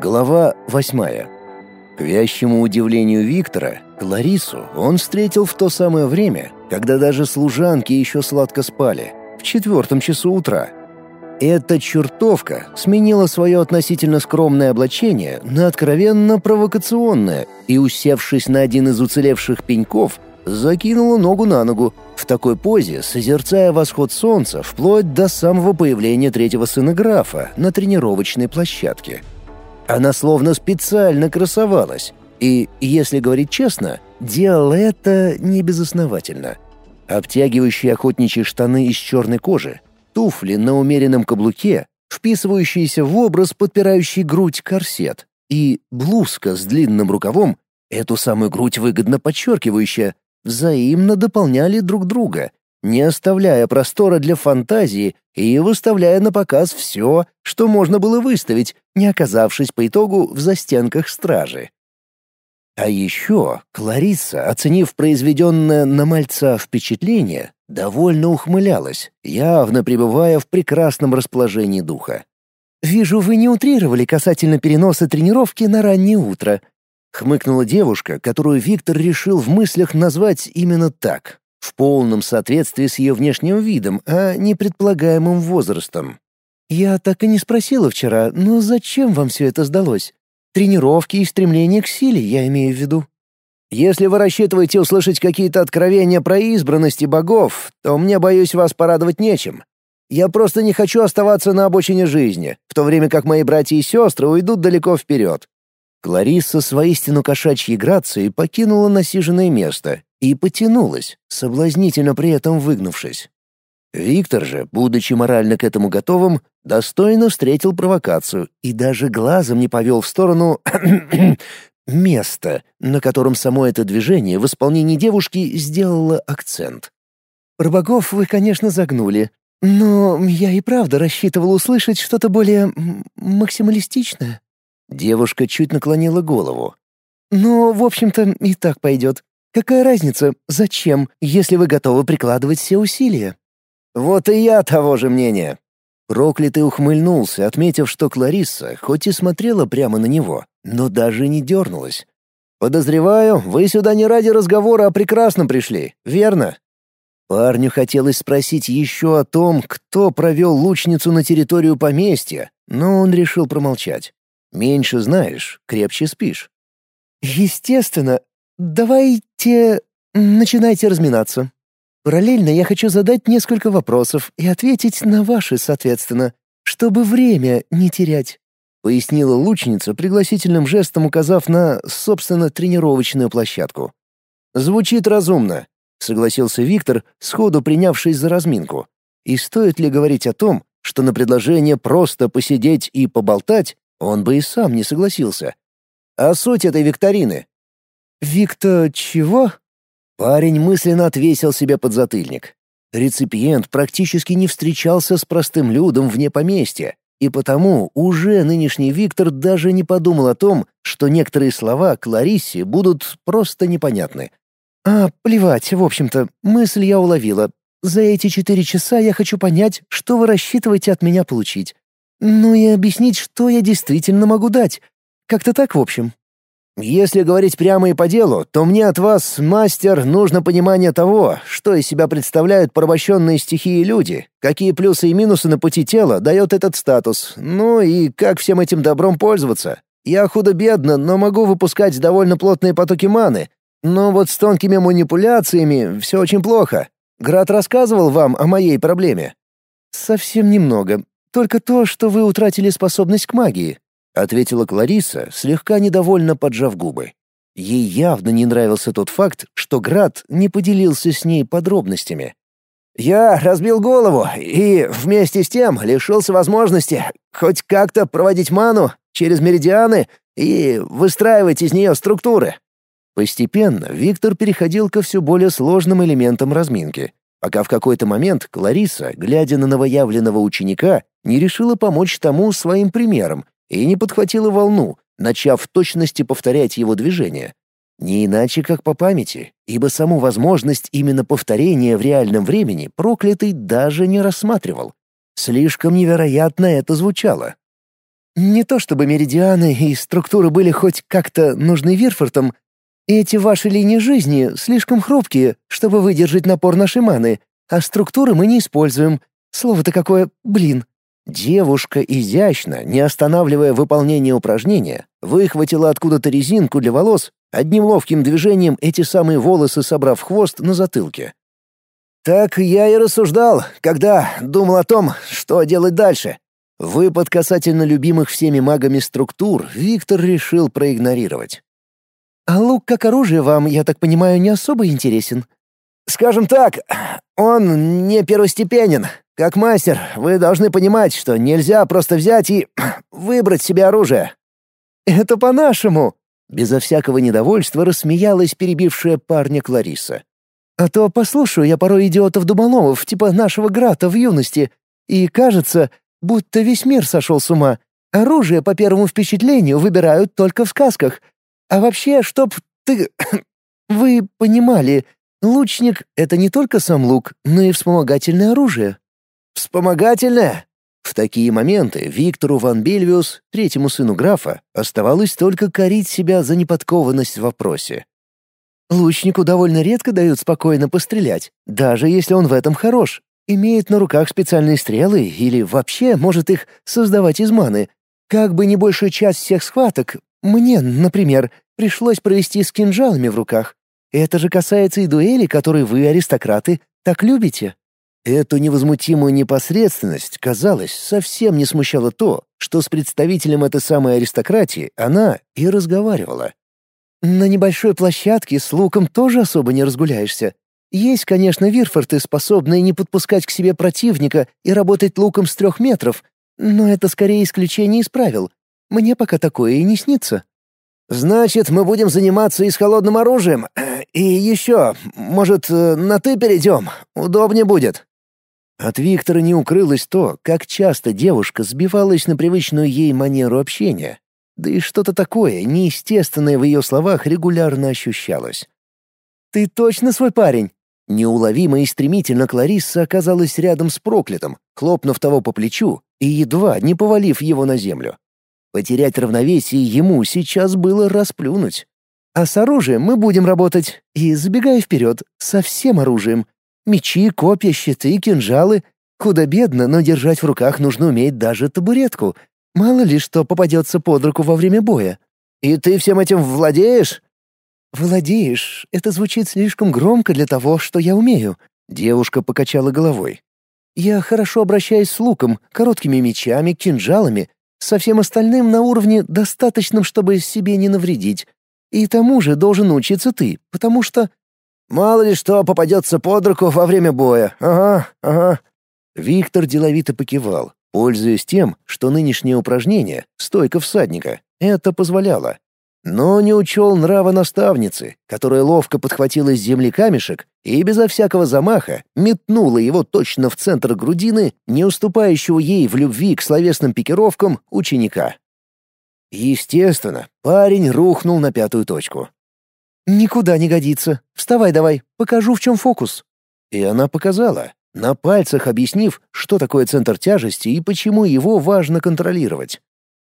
Глава восьмая. К вящему удивлению Виктора, Кларису он встретил в то самое время, когда даже служанки еще сладко спали, в четвертом часу утра. Эта чертовка сменила свое относительно скромное облачение на откровенно провокационное и, усевшись на один из уцелевших пеньков, закинула ногу на ногу, в такой позе созерцая восход солнца вплоть до самого появления третьего сына графа на тренировочной площадке. Она словно специально красовалась, и, если говорить честно, делала это не безосновательно. Обтягивающие охотничьи штаны из черной кожи, туфли на умеренном каблуке, вписывающиеся в образ, подпирающий грудь корсет, и блузка с длинным рукавом, эту самую грудь выгодно подчеркивающая, взаимно дополняли друг друга, не оставляя простора для фантазии и выставляя на показ все, что можно было выставить, не оказавшись по итогу в застенках стражи. А еще Клариса, оценив произведенное на мальца впечатление, довольно ухмылялась, явно пребывая в прекрасном расположении духа. «Вижу, вы не утрировали касательно переноса тренировки на раннее утро», Хмыкнула девушка, которую Виктор решил в мыслях назвать именно так, в полном соответствии с ее внешним видом, а не предполагаемым возрастом. «Я так и не спросила вчера, но зачем вам все это сдалось? Тренировки и стремление к силе, я имею в виду». «Если вы рассчитываете услышать какие-то откровения про избранность и богов, то мне, боюсь, вас порадовать нечем. Я просто не хочу оставаться на обочине жизни, в то время как мои братья и сестры уйдут далеко вперед. Кларисса с воистину кошачьей грацией покинула насиженное место и потянулась, соблазнительно при этом выгнувшись. Виктор же, будучи морально к этому готовым, достойно встретил провокацию и даже глазом не повел в сторону места, на котором само это движение в исполнении девушки сделало акцент. «Про богов вы, конечно, загнули, но я и правда рассчитывал услышать что-то более максималистичное». Девушка чуть наклонила голову. «Ну, в общем-то, и так пойдет. Какая разница, зачем, если вы готовы прикладывать все усилия?» «Вот и я того же мнения». Проклятый ухмыльнулся, отметив, что Кларисса хоть и смотрела прямо на него, но даже не дернулась. «Подозреваю, вы сюда не ради разговора о прекрасном пришли, верно?» Парню хотелось спросить еще о том, кто провел лучницу на территорию поместья, но он решил промолчать. Меньше знаешь, крепче спишь. Естественно. Давайте... Начинайте разминаться. Параллельно я хочу задать несколько вопросов и ответить на ваши, соответственно, чтобы время не терять. Пояснила лучница, пригласительным жестом указав на, собственно, тренировочную площадку. «Звучит разумно», — согласился Виктор, сходу принявшись за разминку. «И стоит ли говорить о том, что на предложение просто посидеть и поболтать он бы и сам не согласился. А суть этой викторины? «Викто чего?» Парень мысленно отвесил себе подзатыльник. Реципиент практически не встречался с простым людом вне поместья, и потому уже нынешний Виктор даже не подумал о том, что некоторые слова Клариссе будут просто непонятны. «А, плевать, в общем-то, мысль я уловила. За эти четыре часа я хочу понять, что вы рассчитываете от меня получить. Ну и объяснить, что я действительно могу дать. Как-то так, в общем. Если говорить прямо и по делу, то мне от вас, мастер, нужно понимание того, что из себя представляют порабощенные стихии люди, какие плюсы и минусы на пути тела дает этот статус, ну и как всем этим добром пользоваться. Я худо-бедно, но могу выпускать довольно плотные потоки маны, но вот с тонкими манипуляциями все очень плохо. Град рассказывал вам о моей проблеме? Совсем немного. Только то, что вы утратили способность к магии», — ответила Клариса, слегка недовольно поджав губы. Ей явно не нравился тот факт, что Град не поделился с ней подробностями. «Я разбил голову и вместе с тем лишился возможности хоть как-то проводить ману через меридианы и выстраивать из нее структуры». Постепенно Виктор переходил ко все более сложным элементам разминки, пока в какой-то момент Клариса, глядя на новоявленного ученика, не решила помочь тому своим примером и не подхватила волну, начав в точности повторять его движения. Не иначе, как по памяти, ибо саму возможность именно повторения в реальном времени проклятый даже не рассматривал. Слишком невероятно это звучало. Не то чтобы меридианы и структуры были хоть как-то нужны Вирфортам. Эти ваши линии жизни слишком хрупкие, чтобы выдержать напор нашей маны, а структуры мы не используем. Слово-то какое, блин. Девушка изящно, не останавливая выполнение упражнения, выхватила откуда-то резинку для волос, одним ловким движением эти самые волосы собрав хвост на затылке. «Так я и рассуждал, когда думал о том, что делать дальше. Выпад касательно любимых всеми магами структур Виктор решил проигнорировать. «А лук как оружие вам, я так понимаю, не особо интересен?» «Скажем так, он не первостепенен. Как мастер, вы должны понимать, что нельзя просто взять и выбрать себе оружие». «Это по-нашему!» Безо всякого недовольства рассмеялась перебившая парня Клариса. «А то послушаю я порой идиотов-дуболомов, типа нашего Грата в юности, и, кажется, Будто весь мир сошел с ума. Оружие по первому впечатлению выбирают только в сказках. А вообще, чтоб ты... Вы понимали, лучник — это не только сам лук, но и вспомогательное оружие. Вспомогательное? В такие моменты Виктору Ван Бельвиус, третьему сыну графа, оставалось только корить себя за неподкованность в вопросе. Лучнику довольно редко дают спокойно пострелять, даже если он в этом хорош имеет на руках специальные стрелы или вообще может их создавать из маны. Как бы не большую часть всех схваток, мне, например, пришлось провести с кинжалами в руках. Это же касается и дуэли, которые вы, аристократы, так любите. Эту невозмутимую непосредственность, казалось, совсем не смущало то, что с представителем этой самой аристократии она и разговаривала. На небольшой площадке с луком тоже особо не разгуляешься. Есть, конечно, вирфорты, способные не подпускать к себе противника и работать луком с трех метров, но это скорее исключение из правил. Мне пока такое и не снится. «Значит, мы будем заниматься и с холодным оружием. И еще, может, на «ты» перейдем? Удобнее будет». От Виктора не укрылось то, как часто девушка сбивалась на привычную ей манеру общения. Да и что-то такое неестественное в ее словах регулярно ощущалось. «Ты точно свой парень?» Неуловимо и стремительно Кларисса оказалась рядом с проклятым, хлопнув того по плечу и едва не повалив его на землю. Потерять равновесие ему сейчас было расплюнуть. А с оружием мы будем работать. И, забегая вперед, со всем оружием. Мечи, копья, щиты, кинжалы. Худо-бедно, но держать в руках нужно уметь даже табуретку. Мало ли что попадется под руку во время боя. «И ты всем этим владеешь?» «Владеешь, это звучит слишком громко для того, что я умею», — девушка покачала головой. «Я хорошо обращаюсь с луком, короткими мечами, кинжалами, со всем остальным на уровне, достаточном, чтобы себе не навредить. И тому же должен учиться ты, потому что...» «Мало ли что попадется под руку во время боя. Ага, ага». Виктор деловито покивал, пользуясь тем, что нынешнее упражнение — стойка всадника — это позволяло но не учел нрава наставницы, которая ловко подхватила с земли камешек и безо всякого замаха метнула его точно в центр грудины, не уступающего ей в любви к словесным пикировкам ученика. Естественно, парень рухнул на пятую точку. «Никуда не годится. Вставай давай, покажу, в чем фокус». И она показала, на пальцах объяснив, что такое центр тяжести и почему его важно контролировать.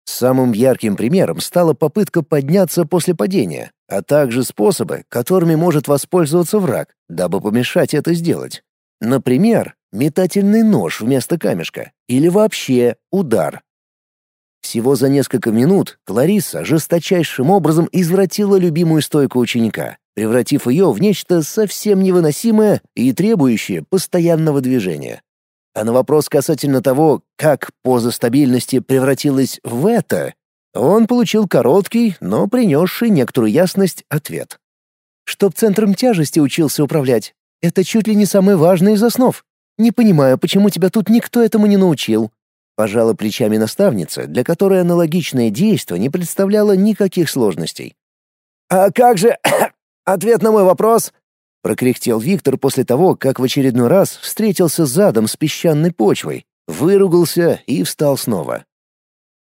Самым ярким примером стала попытка подняться после падения, а также способы, которыми может воспользоваться враг, дабы помешать это сделать. Например, метательный нож вместо камешка или вообще удар. Всего за несколько минут Клариса жесточайшим образом извратила любимую стойку ученика, превратив ее в нечто совсем невыносимое и требующее постоянного движения. А на вопрос касательно того, как поза стабильности превратилась в это, он получил короткий, но принесший некоторую ясность ответ. «Чтоб центром тяжести учился управлять, это чуть ли не самый важный из основ. Не понимаю, почему тебя тут никто этому не научил». Пожала плечами наставница, для которой аналогичное действие не представляло никаких сложностей. «А как же ответ на мой вопрос?» Прокряхтел Виктор после того, как в очередной раз встретился задом с песчаной почвой, выругался и встал снова.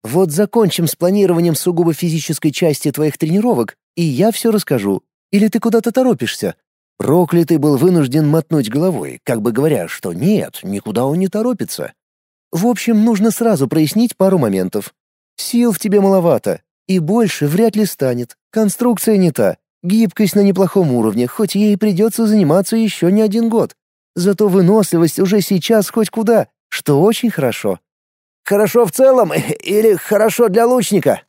«Вот закончим с планированием сугубо физической части твоих тренировок, и я все расскажу. Или ты куда-то торопишься?» Проклятый был вынужден мотнуть головой, как бы говоря, что нет, никуда он не торопится. В общем, нужно сразу прояснить пару моментов. Сил в тебе маловато, и больше вряд ли станет. Конструкция не та, гибкость на неплохом уровне, хоть ей придется заниматься еще не один год. Зато выносливость уже сейчас хоть куда, что очень хорошо. Хорошо в целом или хорошо для лучника?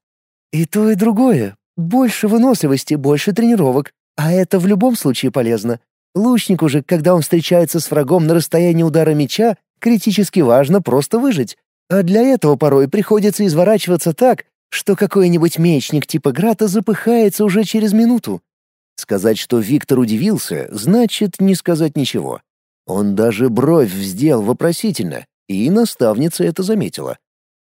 И то, и другое. Больше выносливости, больше тренировок. А это в любом случае полезно. Лучнику же, когда он встречается с врагом на расстоянии удара меча, критически важно просто выжить. А для этого порой приходится изворачиваться так, что какой-нибудь мечник типа Грата запыхается уже через минуту. Сказать, что Виктор удивился, значит не сказать ничего. Он даже бровь вздел вопросительно, и наставница это заметила.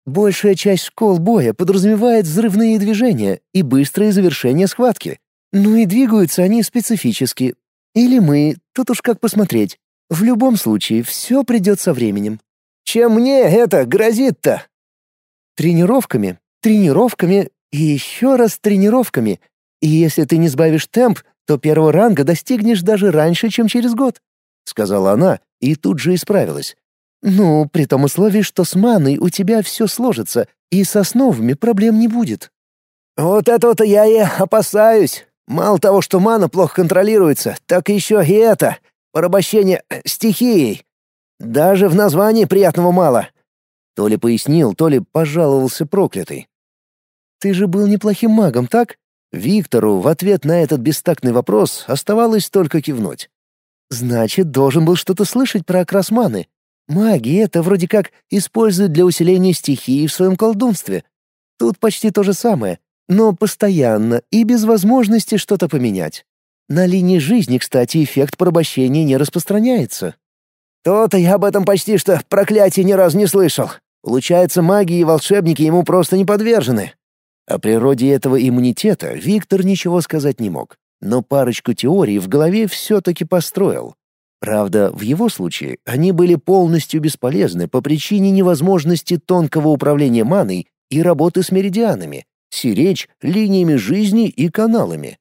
Большая часть школ боя подразумевает взрывные движения и быстрое завершение схватки. Ну и двигаются они специфически. Или мы, тут уж как посмотреть. В любом случае, все придет со временем. Чем мне это грозит-то? Тренировками, тренировками и еще раз тренировками. И если ты не сбавишь темп, то первого ранга достигнешь даже раньше, чем через год», — сказала она и тут же исправилась. «Ну, при том условии, что с маной у тебя все сложится, и с основами проблем не будет». «Вот этого-то я и опасаюсь. Мало того, что мана плохо контролируется, так еще и это — порабощение э, стихией. Даже в названии приятного мало». То ли пояснил, то ли пожаловался проклятый. «Ты же был неплохим магом, так?» Виктору в ответ на этот бестактный вопрос оставалось только кивнуть. «Значит, должен был что-то слышать про окрас маны. Маги это вроде как используют для усиления стихии в своем колдунстве. Тут почти то же самое, но постоянно и без возможности что-то поменять. На линии жизни, кстати, эффект порабощения не распространяется». «То-то я об этом почти что проклятие ни разу не слышал. Получается, маги и волшебники ему просто не подвержены. О природе этого иммунитета Виктор ничего сказать не мог, но парочку теорий в голове все-таки построил. Правда, в его случае они были полностью бесполезны по причине невозможности тонкого управления маной и работы с меридианами, сиречь, линиями жизни и каналами.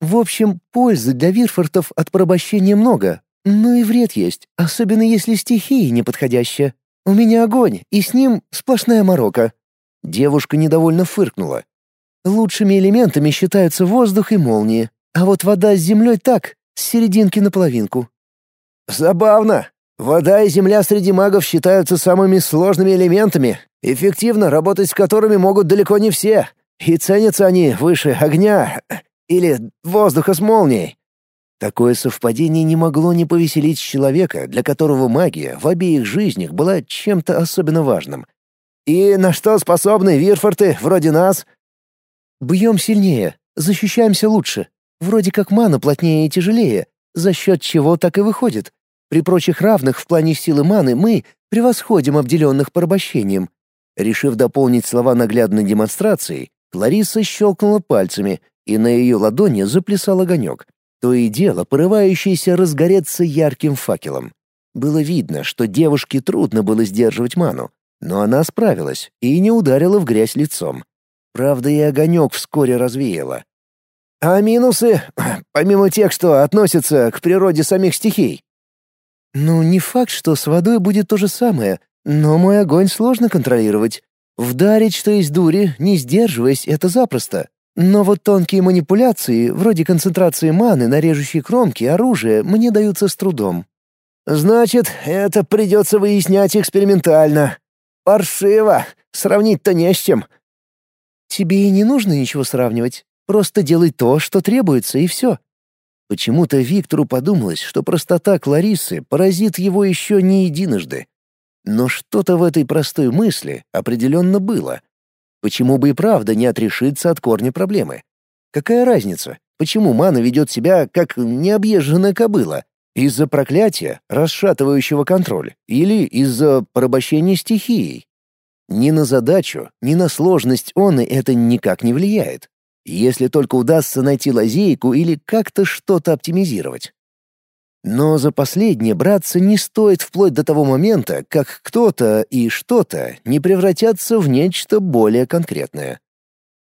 В общем, пользы для Вирфортов от порабощения много, но и вред есть, особенно если стихия неподходящая. У меня огонь, и с ним сплошная морока. Девушка недовольно фыркнула. Лучшими элементами считаются воздух и молнии, а вот вода с землей так, с серединки на половинку. Забавно. Вода и земля среди магов считаются самыми сложными элементами, эффективно работать с которыми могут далеко не все, и ценятся они выше огня или воздуха с молнией. Такое совпадение не могло не повеселить человека, для которого магия в обеих жизнях была чем-то особенно важным — и на что способны Вирфорты вроде нас? Бьем сильнее, защищаемся лучше. Вроде как мана плотнее и тяжелее, за счет чего так и выходит. При прочих равных в плане силы маны мы превосходим обделенных порабощением. Решив дополнить слова наглядной демонстрацией, Лариса щелкнула пальцами, и на ее ладони заплясал огонек, то и дело порывающийся разгореться ярким факелом. Было видно, что девушке трудно было сдерживать ману, но она справилась и не ударила в грязь лицом. Правда, и огонек вскоре развеяла. А минусы, помимо тех, что относятся к природе самих стихий? Ну, не факт, что с водой будет то же самое, но мой огонь сложно контролировать. Вдарить, что есть дури, не сдерживаясь, это запросто. Но вот тонкие манипуляции, вроде концентрации маны на режущей кромке оружия, мне даются с трудом. Значит, это придется выяснять экспериментально. Паршиво. Сравнить-то не с чем. Тебе и не нужно ничего сравнивать. Просто делай то, что требуется, и все. Почему-то Виктору подумалось, что простота Кларисы поразит его еще не единожды. Но что-то в этой простой мысли определенно было. Почему бы и правда не отрешиться от корня проблемы? Какая разница, почему мана ведет себя как необъезженная кобыла, из-за проклятия, расшатывающего контроль, или из-за порабощения стихией. Ни на задачу, ни на сложность он и это никак не влияет. Если только удастся найти лазейку или как-то что-то оптимизировать. Но за последнее браться не стоит вплоть до того момента, как кто-то и что-то не превратятся в нечто более конкретное.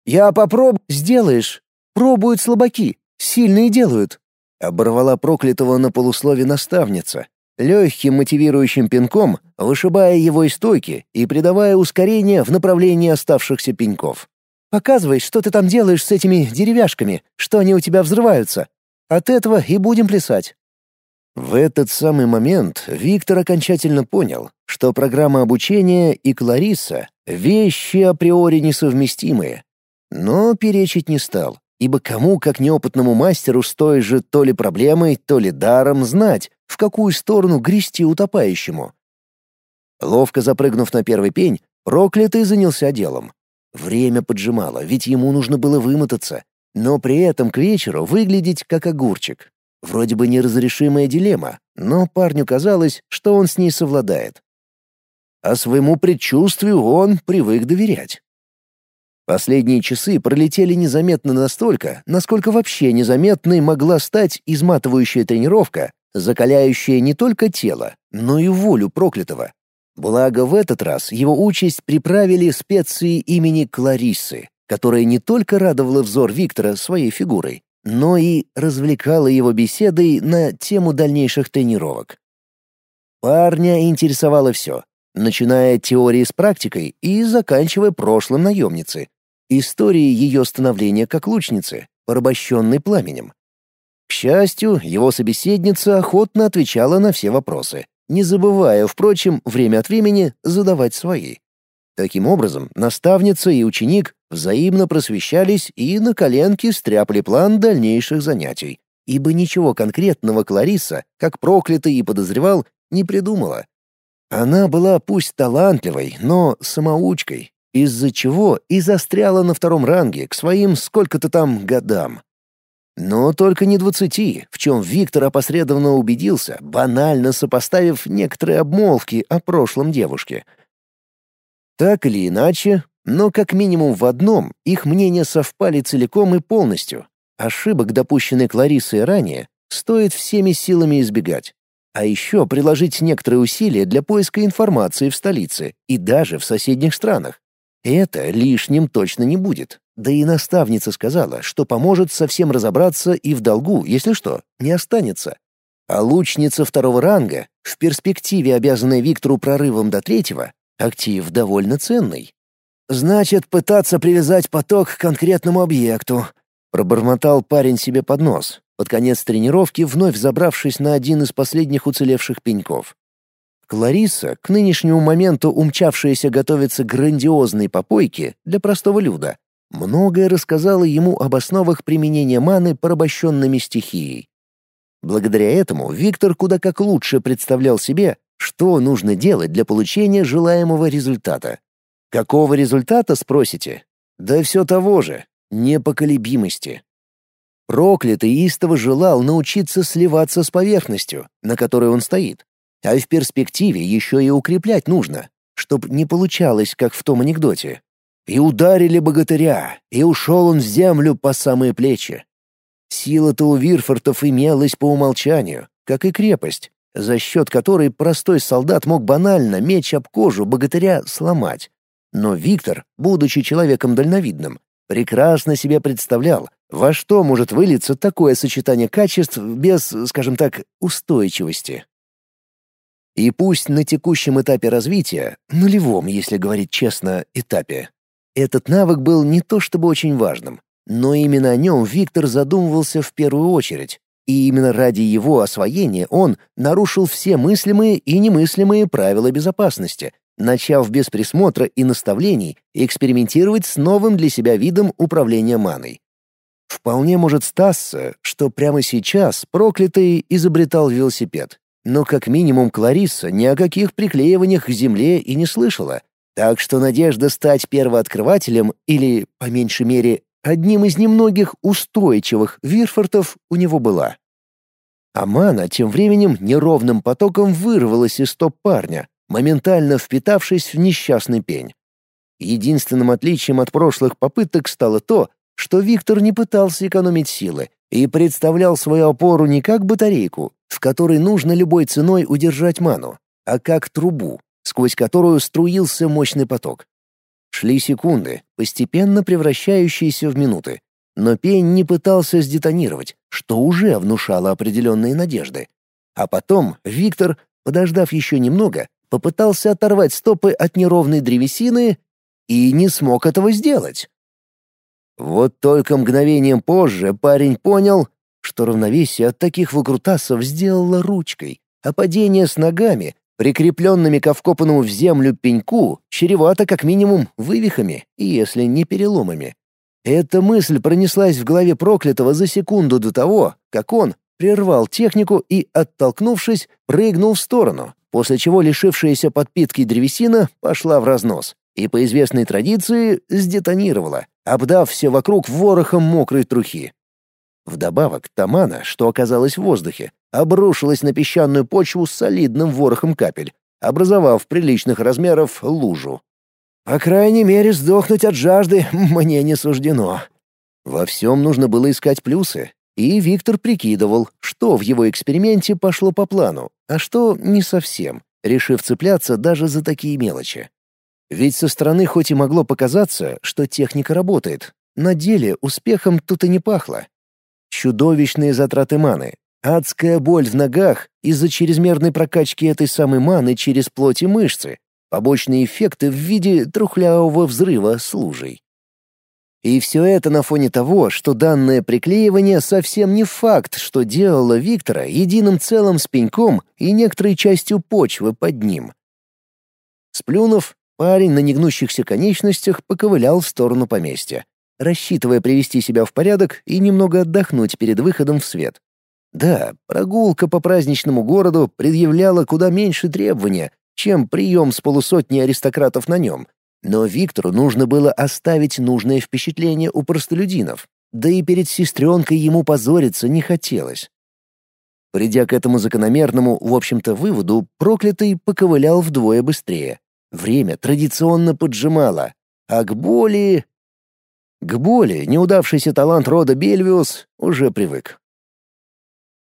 «Я попробую...» «Сделаешь. Пробуют слабаки. Сильные делают. Оборвала проклятого на полуслове наставница. легким мотивирующим пинком, вышибая его из стойки и придавая ускорение в направлении оставшихся пеньков. «Показывай, что ты там делаешь с этими деревяшками, что они у тебя взрываются. От этого и будем плясать». В этот самый момент Виктор окончательно понял, что программа обучения и Клариса — вещи априори несовместимые. Но перечить не стал, ибо кому, как неопытному мастеру, с той же то ли проблемой, то ли даром знать, в какую сторону грести утопающему. Ловко запрыгнув на первый пень, проклятый занялся делом. Время поджимало, ведь ему нужно было вымотаться, но при этом к вечеру выглядеть как огурчик. Вроде бы неразрешимая дилемма, но парню казалось, что он с ней совладает. А своему предчувствию он привык доверять. Последние часы пролетели незаметно настолько, насколько вообще незаметной могла стать изматывающая тренировка, закаляющая не только тело, но и волю проклятого. Благо в этот раз его участь приправили специи имени Клариссы, которая не только радовала взор Виктора своей фигурой, но и развлекала его беседой на тему дальнейших тренировок. Парня интересовало все, начиная от теории с практикой и заканчивая прошлым наемницы, историей ее становления как лучницы, порабощенной пламенем. К счастью, его собеседница охотно отвечала на все вопросы, не забывая, впрочем, время от времени задавать свои. Таким образом, наставница и ученик взаимно просвещались и на коленке стряпали план дальнейших занятий, ибо ничего конкретного Клариса, как проклятый и подозревал, не придумала. Она была пусть талантливой, но самоучкой, из-за чего и застряла на втором ранге к своим сколько-то там годам. Но только не двадцати, в чем Виктор опосредованно убедился, банально сопоставив некоторые обмолвки о прошлом девушке — так или иначе, но как минимум в одном их мнения совпали целиком и полностью. Ошибок, допущенных Клариссой ранее, стоит всеми силами избегать. А еще приложить некоторые усилия для поиска информации в столице и даже в соседних странах. Это лишним точно не будет. Да и наставница сказала, что поможет совсем разобраться и в долгу, если что, не останется. А лучница второго ранга, в перспективе обязанная Виктору прорывом до третьего, Актив довольно ценный. «Значит, пытаться привязать поток к конкретному объекту», — пробормотал парень себе под нос, под конец тренировки вновь забравшись на один из последних уцелевших пеньков. Клариса, к нынешнему моменту умчавшаяся готовиться к грандиозной попойке для простого люда, многое рассказала ему об основах применения маны порабощенными стихией. Благодаря этому Виктор куда как лучше представлял себе, что нужно делать для получения желаемого результата? Какого результата, спросите? Да все того же — непоколебимости. Проклятый истово желал научиться сливаться с поверхностью, на которой он стоит. А в перспективе еще и укреплять нужно, чтоб не получалось, как в том анекдоте. И ударили богатыря, и ушел он в землю по самые плечи. Сила-то у Вирфортов имелась по умолчанию, как и крепость, за счет которой простой солдат мог банально меч об кожу богатыря сломать. Но Виктор, будучи человеком дальновидным, прекрасно себе представлял, во что может вылиться такое сочетание качеств без, скажем так, устойчивости. И пусть на текущем этапе развития, нулевом, если говорить честно, этапе, этот навык был не то чтобы очень важным, но именно о нем Виктор задумывался в первую очередь, и именно ради его освоения он нарушил все мыслимые и немыслимые правила безопасности, начав без присмотра и наставлений экспериментировать с новым для себя видом управления маной. Вполне может статься, что прямо сейчас проклятый изобретал велосипед. Но как минимум Кларисса ни о каких приклеиваниях к земле и не слышала. Так что надежда стать первооткрывателем или, по меньшей мере, Одним из немногих устойчивых Вирфортов у него была. Амана тем временем неровным потоком вырвалась из стоп парня, моментально впитавшись в несчастный пень. Единственным отличием от прошлых попыток стало то, что Виктор не пытался экономить силы и представлял свою опору не как батарейку, в которой нужно любой ценой удержать ману, а как трубу, сквозь которую струился мощный поток. Шли секунды, постепенно превращающиеся в минуты. Но пень не пытался сдетонировать, что уже внушало определенные надежды. А потом Виктор, подождав еще немного, попытался оторвать стопы от неровной древесины и не смог этого сделать. Вот только мгновением позже парень понял, что равновесие от таких выкрутасов сделало ручкой, а падение с ногами, прикрепленными к вкопанному в землю пеньку, чревато как минимум вывихами, если не переломами. Эта мысль пронеслась в голове проклятого за секунду до того, как он прервал технику и, оттолкнувшись, прыгнул в сторону, после чего лишившаяся подпитки древесина пошла в разнос и по известной традиции сдетонировала, обдав все вокруг ворохом мокрой трухи. Вдобавок, тамана, что оказалось в воздухе, обрушилась на песчаную почву с солидным ворохом капель, образовав приличных размеров лужу. По крайней мере, сдохнуть от жажды мне не суждено. Во всем нужно было искать плюсы, и Виктор прикидывал, что в его эксперименте пошло по плану, а что не совсем, решив цепляться даже за такие мелочи. Ведь со стороны хоть и могло показаться, что техника работает, на деле успехом тут и не пахло. Чудовищные затраты маны, адская боль в ногах из-за чрезмерной прокачки этой самой маны через плоть и мышцы, побочные эффекты в виде трухлявого взрыва с лужей. И все это на фоне того, что данное приклеивание совсем не факт, что делало Виктора единым целым с пеньком и некоторой частью почвы под ним. Сплюнув, парень на негнущихся конечностях поковылял в сторону поместья, рассчитывая привести себя в порядок и немного отдохнуть перед выходом в свет. Да, прогулка по праздничному городу предъявляла куда меньше требования, чем прием с полусотни аристократов на нем. Но Виктору нужно было оставить нужное впечатление у простолюдинов, да и перед сестренкой ему позориться не хотелось. Придя к этому закономерному, в общем-то, выводу, проклятый поковылял вдвое быстрее. Время традиционно поджимало, а к боли к боли неудавшийся талант рода Бельвиус уже привык.